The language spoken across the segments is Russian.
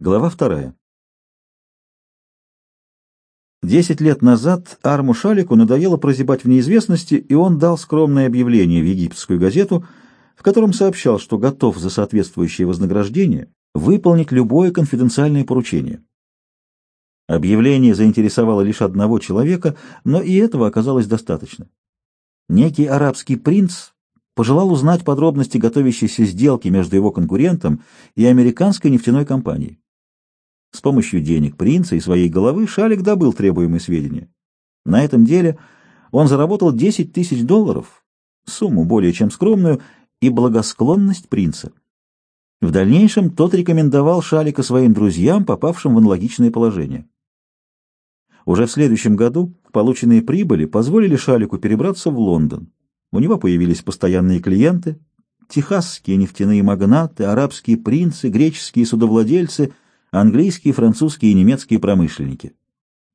Глава вторая. Десять лет назад Арму Шалику надоело прозябать в неизвестности, и он дал скромное объявление в египетскую газету, в котором сообщал, что готов за соответствующее вознаграждение выполнить любое конфиденциальное поручение. Объявление заинтересовало лишь одного человека, но и этого оказалось достаточно. Некий арабский принц пожелал узнать подробности готовящейся сделки между его конкурентом и американской нефтяной компанией. С помощью денег принца и своей головы Шалик добыл требуемые сведения. На этом деле он заработал 10 тысяч долларов, сумму более чем скромную, и благосклонность принца. В дальнейшем тот рекомендовал Шалика своим друзьям, попавшим в аналогичное положение. Уже в следующем году полученные прибыли позволили Шалику перебраться в Лондон. У него появились постоянные клиенты, техасские нефтяные магнаты, арабские принцы, греческие судовладельцы — английские, французские и немецкие промышленники.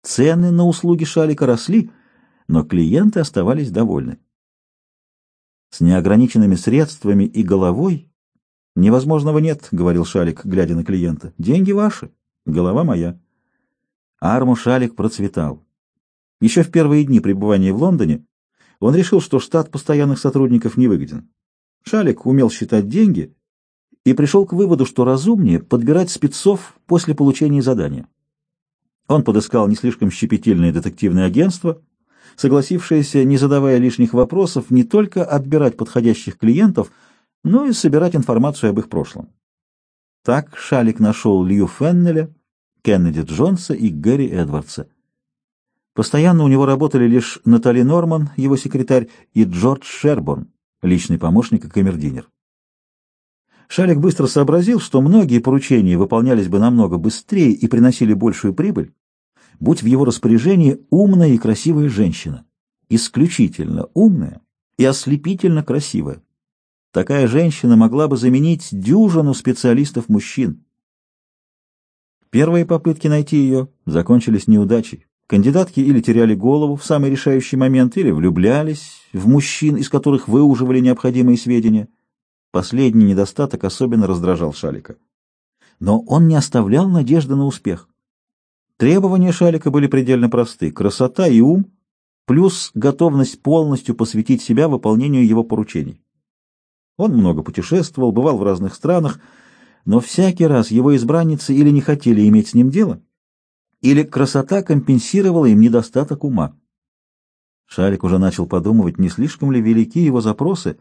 Цены на услуги Шалика росли, но клиенты оставались довольны. С неограниченными средствами и головой невозможного нет, — говорил Шалик, глядя на клиента. Деньги ваши, голова моя. Арму Шалик процветал. Еще в первые дни пребывания в Лондоне он решил, что штат постоянных сотрудников невыгоден. Шалик умел считать деньги и пришел к выводу, что разумнее подбирать спецов после получения задания. Он подыскал не слишком щепетильное детективное агентство, согласившееся, не задавая лишних вопросов, не только отбирать подходящих клиентов, но и собирать информацию об их прошлом. Так Шалик нашел Лью Феннеля, Кеннеди Джонса и Гэри Эдвардса. Постоянно у него работали лишь Натали Норман, его секретарь, и Джордж Шерборн, личный помощник и камердинер. Шалик быстро сообразил, что многие поручения выполнялись бы намного быстрее и приносили большую прибыль, будь в его распоряжении умная и красивая женщина, исключительно умная и ослепительно красивая. Такая женщина могла бы заменить дюжину специалистов-мужчин. Первые попытки найти ее закончились неудачей. Кандидатки или теряли голову в самый решающий момент, или влюблялись в мужчин, из которых выуживали необходимые сведения – Последний недостаток особенно раздражал Шалика. Но он не оставлял надежды на успех. Требования Шалика были предельно просты. Красота и ум, плюс готовность полностью посвятить себя выполнению его поручений. Он много путешествовал, бывал в разных странах, но всякий раз его избранницы или не хотели иметь с ним дело, или красота компенсировала им недостаток ума. Шалик уже начал подумывать, не слишком ли велики его запросы,